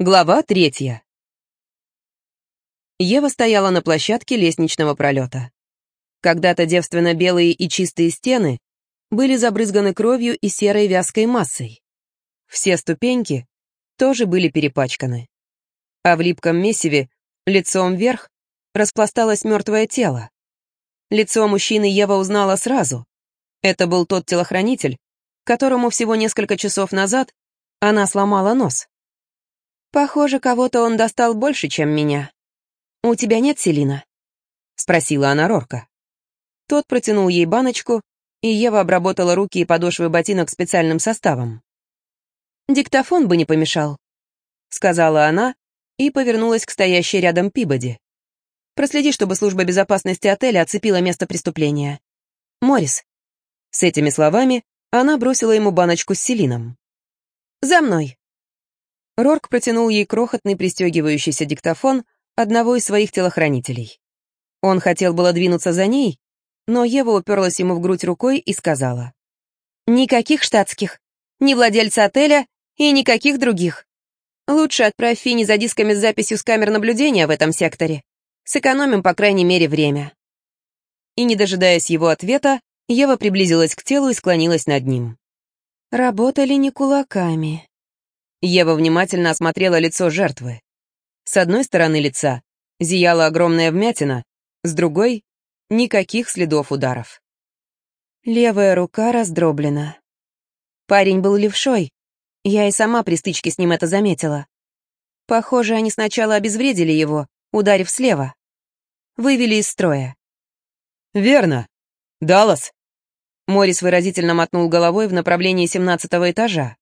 Глава третья. Ева стояла на площадке лестничного пролета. Когда-то девственно-белые и чистые стены были забрызганы кровью и серой вязкой массой. Все ступеньки тоже были перепачканы. А в липком месиве, лицом вверх, распласталось мертвое тело. Лицо мужчины Ева узнала сразу. Это был тот телохранитель, которому всего несколько часов назад она сломала нос. «Похоже, кого-то он достал больше, чем меня. У тебя нет Селина?» — спросила она Рорка. Тот протянул ей баночку, и Ева обработала руки и подошвы ботинок специальным составом. «Диктофон бы не помешал», — сказала она и повернулась к стоящей рядом Пибоди. «Проследи, чтобы служба безопасности отеля оцепила место преступления. Морис». С этими словами она бросила ему баночку с селином. «За мной!» Рорк протянул ей крохотный пристегивающийся диктофон одного из своих телохранителей. Он хотел было двинуться за ней, но Ева уперлась ему в грудь рукой и сказала. «Никаких штатских, ни владельца отеля и никаких других. Лучше отправь Фини за дисками с записью с камер наблюдения в этом секторе. Сэкономим, по крайней мере, время». И, не дожидаясь его ответа, Ева приблизилась к телу и склонилась над ним. «Работали не кулаками», Ева внимательно осмотрела лицо жертвы. С одной стороны лица зияла огромная вмятина, с другой — никаких следов ударов. Левая рука раздроблена. Парень был левшой. Я и сама при стычке с ним это заметила. Похоже, они сначала обезвредили его, ударив слева. Вывели из строя. «Верно. Даллас». Морис выразительно мотнул головой в направлении семнадцатого этажа.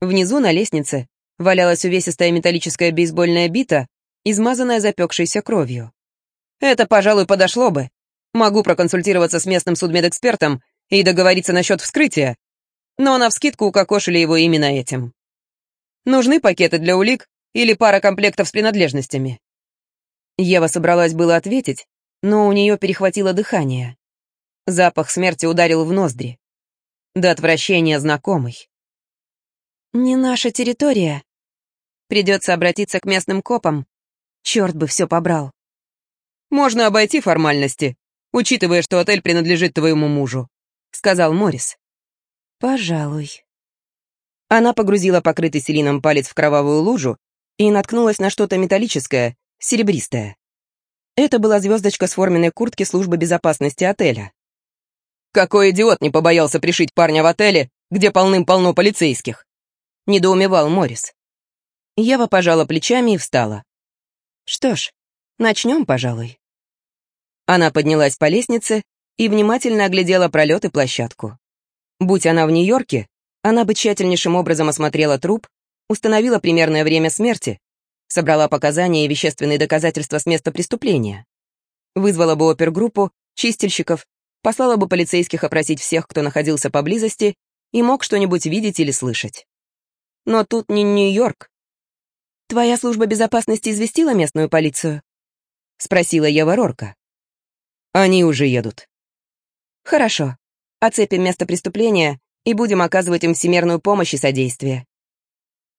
Внизу на лестнице валялась увесистая металлическая бейсбольная бита, измазанная запекшейся кровью. «Это, пожалуй, подошло бы. Могу проконсультироваться с местным судмедэкспертом и договориться насчет вскрытия, но навскидку укокошили его именно этим. Нужны пакеты для улик или пара комплектов с принадлежностями?» Ева собралась было ответить, но у нее перехватило дыхание. Запах смерти ударил в ноздри. До отвращения знакомый. «Не наша территория. Придется обратиться к местным копам. Черт бы все побрал». «Можно обойти формальности, учитывая, что отель принадлежит твоему мужу», — сказал Моррис. «Пожалуй». Она погрузила покрытый селином палец в кровавую лужу и наткнулась на что-то металлическое, серебристое. Это была звездочка с форменной куртки службы безопасности отеля. «Какой идиот не побоялся пришить парня в отеле, где полным-полно полицейских?» — недоумевал Морис. Ева пожала плечами и встала. «Что ж, начнем, пожалуй». Она поднялась по лестнице и внимательно оглядела пролет и площадку. Будь она в Нью-Йорке, она бы тщательнейшим образом осмотрела труп, установила примерное время смерти, собрала показания и вещественные доказательства с места преступления, вызвала бы опергруппу, чистильщиков, послала бы полицейских опросить всех, кто находился поблизости и мог что-нибудь видеть или слышать. Но тут не Нью-Йорк. «Твоя служба безопасности известила местную полицию?» — спросила Ева Рорка. «Они уже едут». «Хорошо. Оцепим место преступления и будем оказывать им всемерную помощь и содействие».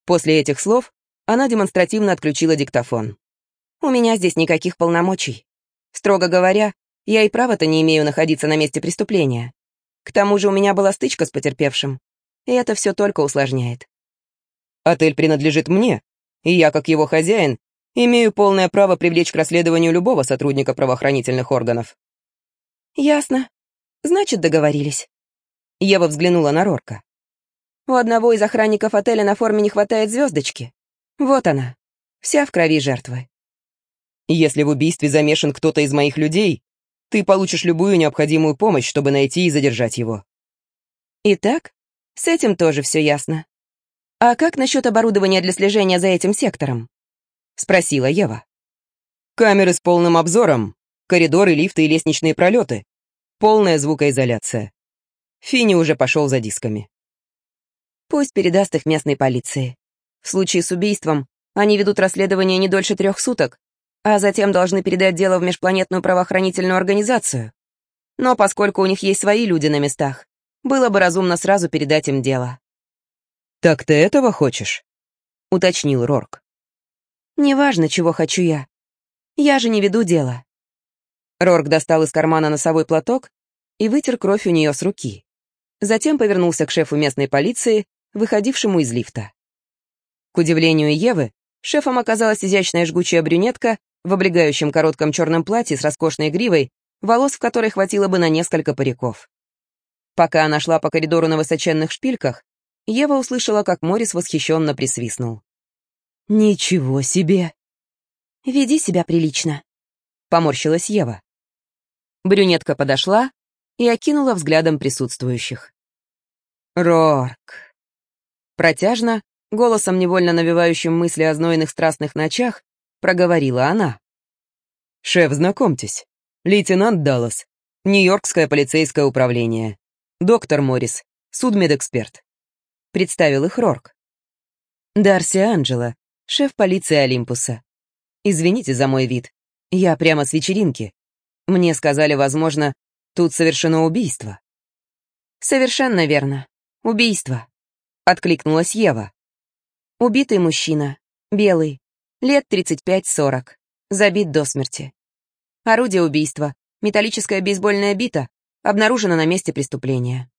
После этих слов она демонстративно отключила диктофон. «У меня здесь никаких полномочий. Строго говоря, я и права-то не имею находиться на месте преступления. К тому же у меня была стычка с потерпевшим, и это все только усложняет. Отель принадлежит мне, и я, как его хозяин, имею полное право привлечь к расследованию любого сотрудника правоохранительных органов». «Ясно. Значит, договорились». Ева взглянула на Рорка. «У одного из охранников отеля на форме не хватает звездочки. Вот она, вся в крови жертвы». «Если в убийстве замешан кто-то из моих людей, ты получишь любую необходимую помощь, чтобы найти и задержать его». «Итак, с этим тоже все ясно. «А как насчет оборудования для слежения за этим сектором?» — спросила Ева. «Камеры с полным обзором, коридоры, лифты и лестничные пролеты. Полная звукоизоляция. Фини уже пошел за дисками». «Пусть передаст их местной полиции. В случае с убийством они ведут расследование не дольше трех суток, а затем должны передать дело в межпланетную правоохранительную организацию. Но поскольку у них есть свои люди на местах, было бы разумно сразу передать им дело. «Так ты этого хочешь?» — уточнил Рорк. Неважно, чего хочу я. Я же не веду дело. Рорк достал из кармана носовой платок и вытер кровь у нее с руки. Затем повернулся к шефу местной полиции, выходившему из лифта. К удивлению Евы, шефом оказалась изящная жгучая брюнетка в облегающем коротком черном платье с роскошной гривой, волос в которой хватило бы на несколько париков. Пока она шла по коридору на высоченных шпильках, Ева услышала, как Морис восхищенно присвистнул. «Ничего себе!» «Веди себя прилично», — поморщилась Ева. Брюнетка подошла и окинула взглядом присутствующих. «Рорк!» Протяжно, голосом невольно навевающим мысли о знойных страстных ночах, проговорила она. «Шеф, знакомьтесь, лейтенант Даллас, Нью-Йоркское полицейское управление, доктор Моррис, судмедэксперт». Представил их Рорк. Дарси Анджела, шеф полиции Олимпуса. Извините за мой вид. Я прямо с вечеринки. Мне сказали, возможно, тут совершено убийство. Совершенно верно. Убийство. Откликнулась Ева. Убитый мужчина. Белый. Лет 35-40. Забит до смерти. Орудие убийства. Металлическая бейсбольная бита. Обнаружено на месте преступления.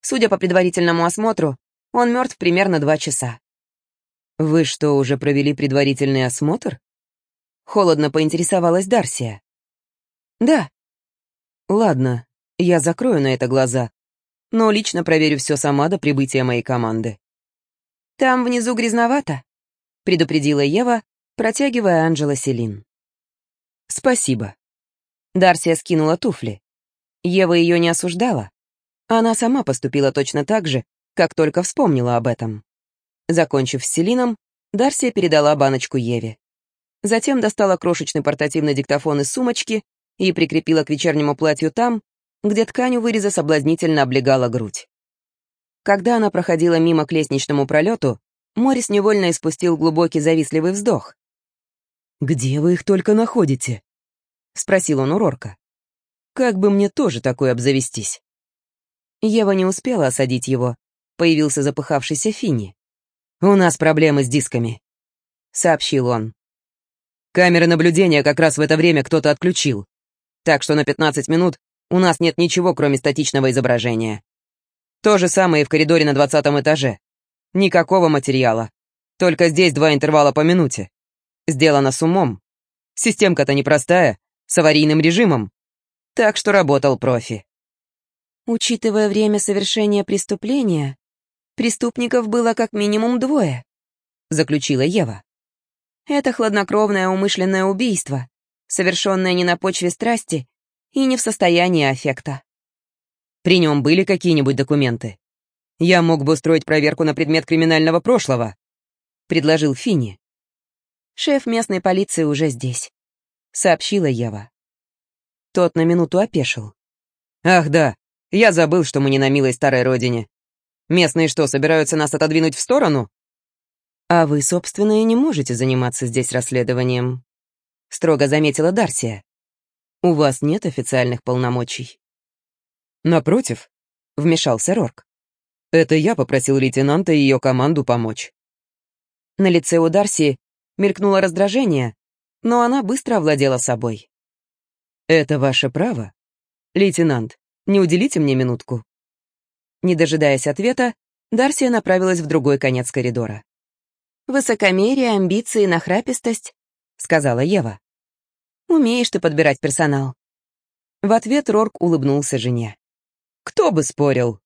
Судя по предварительному осмотру, он мертв примерно два часа. «Вы что, уже провели предварительный осмотр?» Холодно поинтересовалась Дарсия. «Да». «Ладно, я закрою на это глаза, но лично проверю все сама до прибытия моей команды». «Там внизу грязновато», — предупредила Ева, протягивая Анджела Селин. «Спасибо». Дарсия скинула туфли. Ева ее не осуждала. Она сама поступила точно так же, как только вспомнила об этом. Закончив с Селином, Дарсия передала баночку Еве. Затем достала крошечный портативный диктофон из сумочки и прикрепила к вечернему платью там, где ткань выреза соблазнительно облегала грудь. Когда она проходила мимо к лестничному пролету, Морис невольно испустил глубокий завистливый вздох. «Где вы их только находите?» — спросил он у Рорка. «Как бы мне тоже такой обзавестись?» Ева не успела осадить его. Появился запыхавшийся Финни. «У нас проблемы с дисками», — сообщил он. Камеры наблюдения как раз в это время кто-то отключил. Так что на 15 минут у нас нет ничего, кроме статичного изображения. То же самое и в коридоре на 20 этаже. Никакого материала. Только здесь два интервала по минуте. Сделано с умом. Системка-то непростая, с аварийным режимом. Так что работал профи. Учитывая время совершения преступления, преступников было как минимум двое, заключила Ева. Это хладнокровное умышленное убийство, совершенное не на почве страсти и не в состоянии аффекта. При нем были какие-нибудь документы? Я мог бы устроить проверку на предмет криминального прошлого, предложил Фини. Шеф местной полиции уже здесь, сообщила Ева. Тот на минуту опешил. Ах да, я забыл, что мы не на милой старой родине. Местные что, собираются нас отодвинуть в сторону? «А вы, собственно, и не можете заниматься здесь расследованием», — строго заметила Дарсия. «У вас нет официальных полномочий». «Напротив», — вмешался Рорк. «Это я попросил лейтенанта и ее команду помочь». На лице у Дарси мелькнуло раздражение, но она быстро овладела собой. «Это ваше право. Лейтенант, не уделите мне минутку?» Не дожидаясь ответа, Дарсия направилась в другой конец коридора. «Высокомерие, амбиции, нахрапистость», — сказала Ева. «Умеешь ты подбирать персонал». В ответ Рорк улыбнулся жене. «Кто бы спорил?»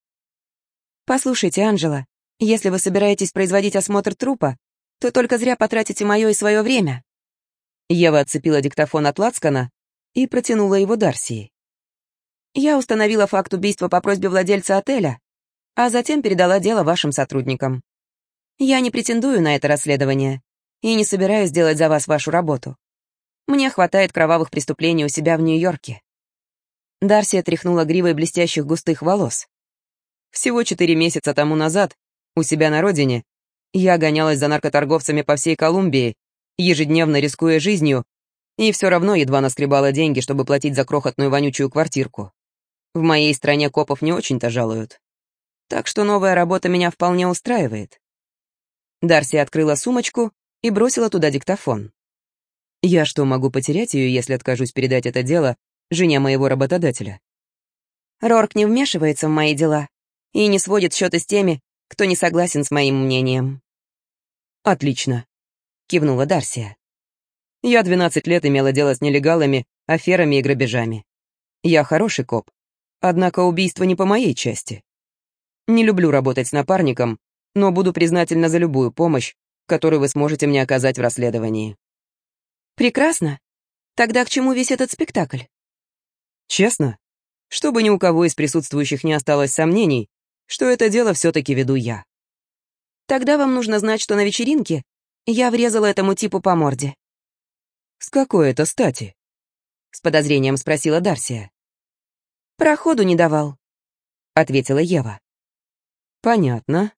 «Послушайте, Анжела, если вы собираетесь производить осмотр трупа, то только зря потратите мое и свое время». Ева отцепила диктофон от Лацкана и протянула его Дарсии. «Я установила факт убийства по просьбе владельца отеля, а затем передала дело вашим сотрудникам. Я не претендую на это расследование и не собираюсь делать за вас вашу работу. Мне хватает кровавых преступлений у себя в Нью-Йорке». Дарси тряхнула гривой блестящих густых волос. Всего четыре месяца тому назад, у себя на родине, я гонялась за наркоторговцами по всей Колумбии, ежедневно рискуя жизнью, и все равно едва наскребала деньги, чтобы платить за крохотную вонючую квартирку. В моей стране копов не очень-то жалуют. Так что новая работа меня вполне устраивает. Дарси открыла сумочку и бросила туда диктофон. Я что, могу потерять ее, если откажусь передать это дело жене моего работодателя? Рорк не вмешивается в мои дела и не сводит счеты с теми, кто не согласен с моим мнением. «Отлично», — кивнула Дарсия. «Я 12 лет имела дело с нелегалами, аферами и грабежами. Я хороший коп, однако убийство не по моей части. Не люблю работать с напарником, но буду признательна за любую помощь, которую вы сможете мне оказать в расследовании». «Прекрасно. Тогда к чему весь этот спектакль?» «Честно, чтобы ни у кого из присутствующих не осталось сомнений, что это дело все-таки веду я. Тогда вам нужно знать, что на вечеринке я врезала этому типу по морде. «С какой это стати?» — с подозрением спросила Дарсия. «Проходу не давал», — ответила Ева. «Понятно.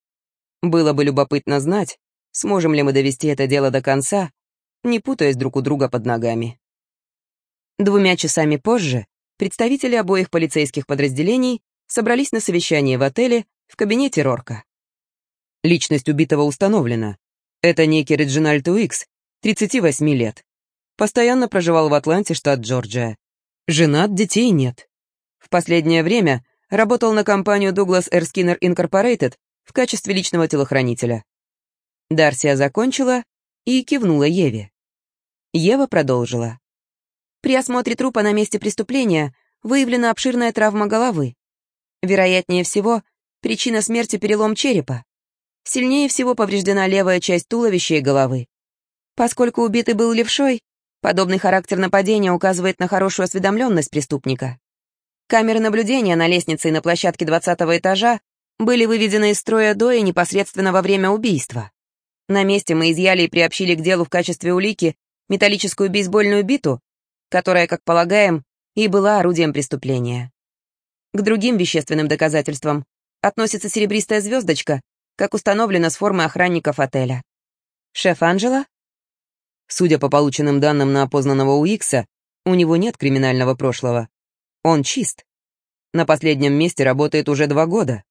Было бы любопытно знать, сможем ли мы довести это дело до конца, не путаясь друг у друга под ногами». Двумя часами позже представители обоих полицейских подразделений собрались на совещание в отеле в кабинете Рорка. Личность убитого установлена. Это некий Реджинальд Уикс, 38 лет. Постоянно проживал в Атланте, штат Джорджия. Женат, детей нет. В последнее время работал на компанию Douglas R. Skinner Incorporated в качестве личного телохранителя. Дарсия закончила и кивнула Еве. Ева продолжила. При осмотре трупа на месте преступления выявлена обширная травма головы. Вероятнее всего, причина смерти — перелом черепа. Сильнее всего повреждена левая часть туловища и головы. Поскольку убитый был левшой, подобный характер нападения указывает на хорошую осведомленность преступника. Камеры наблюдения на лестнице и на площадке 20 этажа были выведены из строя до и непосредственно во время убийства. На месте мы изъяли и приобщили к делу в качестве улики металлическую бейсбольную биту, которая, как полагаем, и была орудием преступления. К другим вещественным доказательствам относится серебристая звездочка, как установлено с формы охранников отеля. Шеф Анджела? Судя по полученным данным на опознанного Уикса, у него нет криминального прошлого. Он чист. На последнем месте работает уже два года.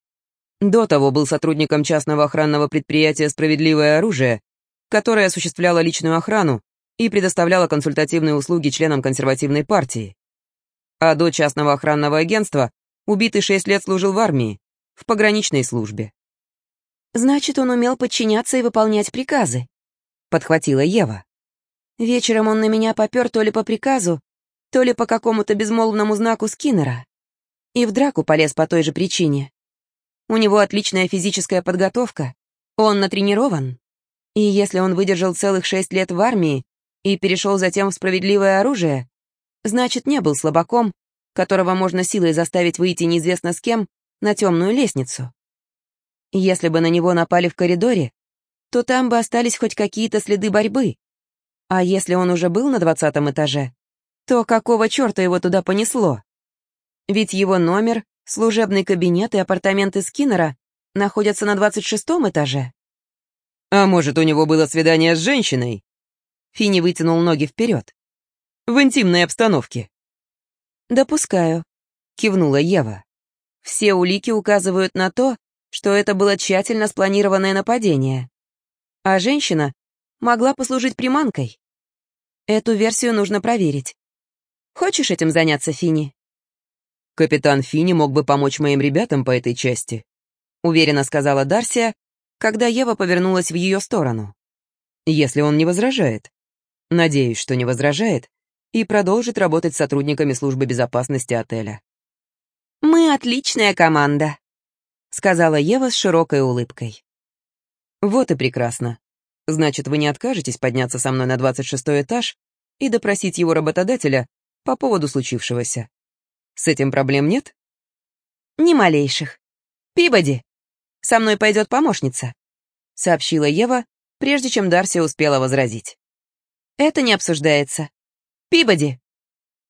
До того был сотрудником частного охранного предприятия «Справедливое оружие», которое осуществляло личную охрану и предоставляло консультативные услуги членам консервативной партии. А до частного охранного агентства Убитый шесть лет служил в армии, в пограничной службе. «Значит, он умел подчиняться и выполнять приказы», — подхватила Ева. «Вечером он на меня попер то ли по приказу, то ли по какому-то безмолвному знаку Скиннера. И в драку полез по той же причине. У него отличная физическая подготовка, он натренирован. И если он выдержал целых шесть лет в армии и перешел затем в справедливое оружие, значит, не был слабаком которого можно силой заставить выйти неизвестно с кем на темную лестницу. Если бы на него напали в коридоре, то там бы остались хоть какие-то следы борьбы. А если он уже был на двадцатом этаже, то какого черта его туда понесло? Ведь его номер, служебный кабинет и апартаменты Скиннера находятся на двадцать шестом этаже. А может, у него было свидание с женщиной? Финни вытянул ноги вперед. В интимной обстановке. «Допускаю», — кивнула Ева. «Все улики указывают на то, что это было тщательно спланированное нападение. А женщина могла послужить приманкой. Эту версию нужно проверить. Хочешь этим заняться, Фини? «Капитан Фини мог бы помочь моим ребятам по этой части», — уверенно сказала Дарсия, когда Ева повернулась в ее сторону. «Если он не возражает. Надеюсь, что не возражает, и продолжит работать с сотрудниками службы безопасности отеля. «Мы отличная команда», — сказала Ева с широкой улыбкой. «Вот и прекрасно. Значит, вы не откажетесь подняться со мной на 26 этаж и допросить его работодателя по поводу случившегося. С этим проблем нет?» «Ни малейших. Пибоди, со мной пойдет помощница», — сообщила Ева, прежде чем Дарси успела возразить. «Это не обсуждается. Пибоди!»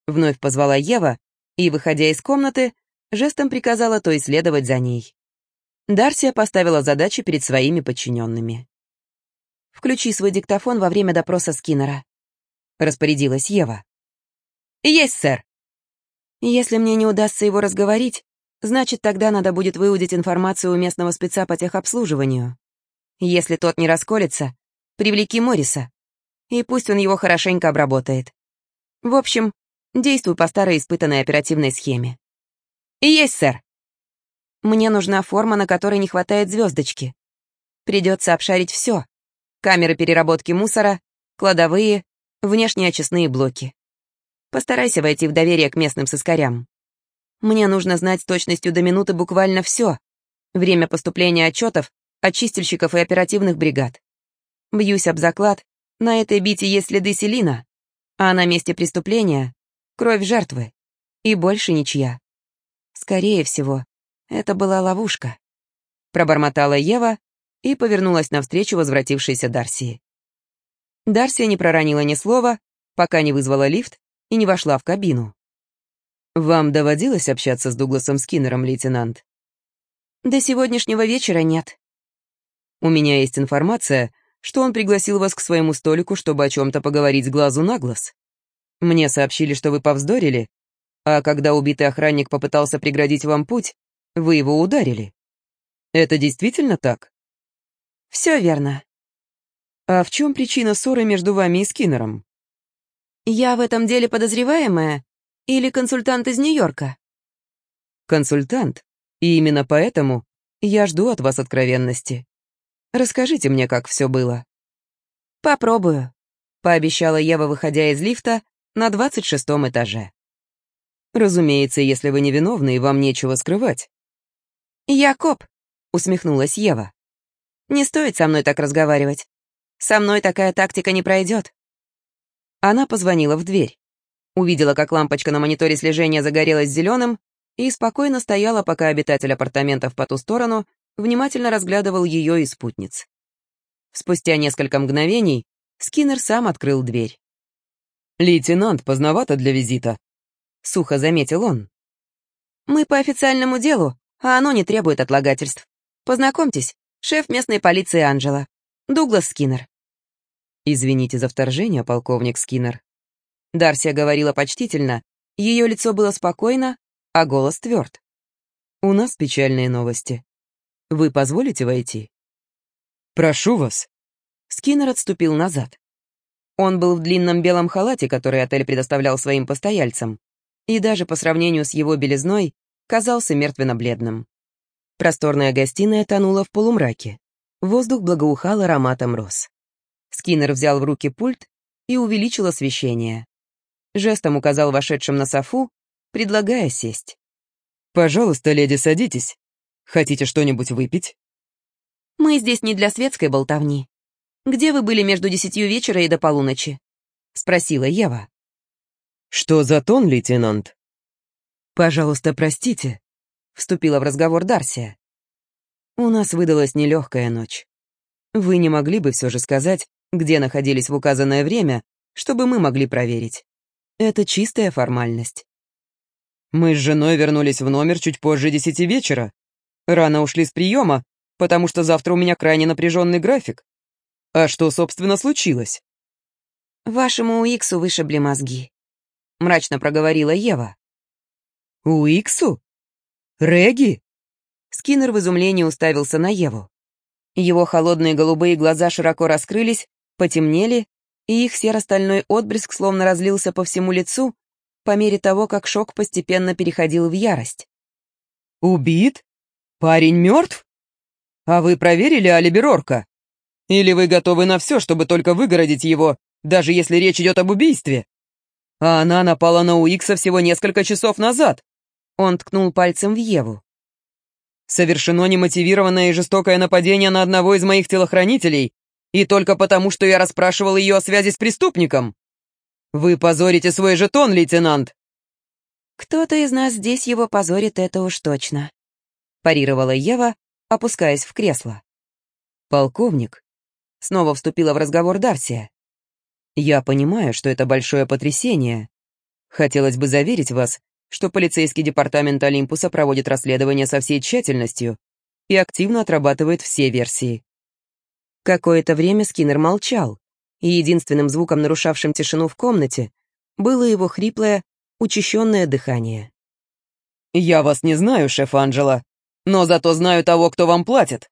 Вновь позвала Ева и, выходя из комнаты, жестом приказала то исследовать за ней. Дарсия поставила задачи перед своими подчиненными. «Включи свой диктофон во время допроса Скиннера», — распорядилась Ева. «Есть, сэр!» «Если мне не удастся его разговорить, значит, тогда надо будет выудить информацию у местного спеца по техобслуживанию. Если тот не расколется, привлеки Морриса. И пусть он его хорошенько обработает. В общем, действуй по старой испытанной оперативной схеме. Есть, сэр. Мне нужна форма, на которой не хватает звездочки. Придется обшарить все. Камеры переработки мусора, кладовые, внешние очистные блоки. Постарайся войти в доверие к местным сыскарям. Мне нужно знать с точностью до минуты буквально все. Время поступления отчетов от чистильщиков и оперативных бригад. Бьюсь об заклад, на этой бите есть следы селина, а на месте преступления — кровь жертвы. И больше ничья. Скорее всего, это была ловушка. Пробормотала Ева и повернулась навстречу возвратившейся Дарсии. Дарсия не проронила ни слова, пока не вызвала лифт и не вошла в кабину. «Вам доводилось общаться с Дугласом Скиннером, лейтенант?» «До сегодняшнего вечера нет». «У меня есть информация, что он пригласил вас к своему столику, чтобы о чем-то поговорить с глазу на глаз. Мне сообщили, что вы повздорили, а когда убитый охранник попытался преградить вам путь, вы его ударили. Это действительно так? Все верно. А в чем причина ссоры между вами и Скиннером? Я в этом деле подозреваемая или консультант из Нью-Йорка? Консультант, и именно поэтому я жду от вас откровенности. Расскажите мне, как все было. Попробую, пообещала Ева, выходя из лифта на двадцать шестом этаже. Разумеется, если вы невиновны и вам нечего скрывать. «Я коп», — усмехнулась Ева. «Не стоит со мной так разговаривать. Со мной такая тактика не пройдет». Она позвонила в дверь. Увидела, как лампочка на мониторе слежения загорелась зеленым, и спокойно стояла, пока обитатель апартаментов по ту сторону внимательно разглядывал ее и спутниц. Спустя несколько мгновений Скиннер сам открыл дверь. «Лейтенант, поздновато для визита», — сухо заметил он. «Мы по официальному делу, а оно не требует отлагательств. Познакомьтесь, шеф местной полиции Анджела, Дуглас Скиннер». «Извините за вторжение, полковник Скиннер». Дарсия говорила почтительно, ее лицо было спокойно, а голос тверд. «У нас печальные новости. Вы позволите войти?» «Прошу вас». Скиннер отступил назад. Он был в длинном белом халате, который отель предоставлял своим постояльцам и даже по сравнению с его белизной казался мертвенно-бледным. Просторная гостиная тонула в полумраке. Воздух благоухал ароматом роз. Скиннер взял в руки пульт и увеличил освещение. Жестом указал вошедшим на софу, предлагая сесть. «Пожалуйста, леди, садитесь. Хотите что-нибудь выпить?» «Мы здесь не для светской болтовни. Где вы были между десятью вечера и до полуночи?» — спросила Ева. «Что за тон, лейтенант?» «Пожалуйста, простите», — вступила в разговор Дарсия. «У нас выдалась нелегкая ночь. Вы не могли бы все же сказать, где находились в указанное время, чтобы мы могли проверить. Это чистая формальность». «Мы с женой вернулись в номер чуть позже десяти вечера. Рано ушли с приема, потому что завтра у меня крайне напряженный график. А что, собственно, случилось?» «Вашему Уиксу вышибли мозги», — мрачно проговорила Ева. «Уиксу? Реги?» Скиннер в изумлении уставился на Еву. Его холодные голубые глаза широко раскрылись, потемнели, и их серо-стальной отблеск словно разлился по всему лицу по мере того, как шок постепенно переходил в ярость. «Убит? Парень мертв? А вы проверили алиби Рорка? Или вы готовы на все, чтобы только выгородить его, даже если речь идет об убийстве?» А она напала на Уикса всего несколько часов назад. Он ткнул пальцем в Еву. Совершено немотивированное и жестокое нападение на одного из моих телохранителей, и только потому, что я расспрашивал ее о связи с преступником. Вы позорите свой жетон, лейтенант. Кто-то из нас здесь его позорит, это уж точно, парировала Ева, опускаясь в кресло. Полковник. Снова вступила в разговор Дарсия. Я понимаю, что это большое потрясение. Хотелось бы заверить вас, что полицейский департамент Олимпуса проводит расследование со всей тщательностью и активно отрабатывает все версии. Какое-то время Скиннер молчал, и единственным звуком, нарушавшим тишину в комнате, было его хриплое, учащенное дыхание. «Я вас не знаю, шеф Анджела, но зато знаю того, кто вам платит.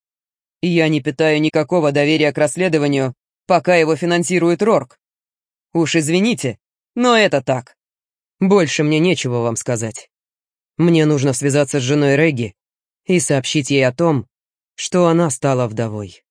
Я не питаю никакого доверия к расследованию, пока его финансирует Рорк. Уж извините, но это так. Больше мне нечего вам сказать. Мне нужно связаться с женой Регги и сообщить ей о том, что она стала вдовой.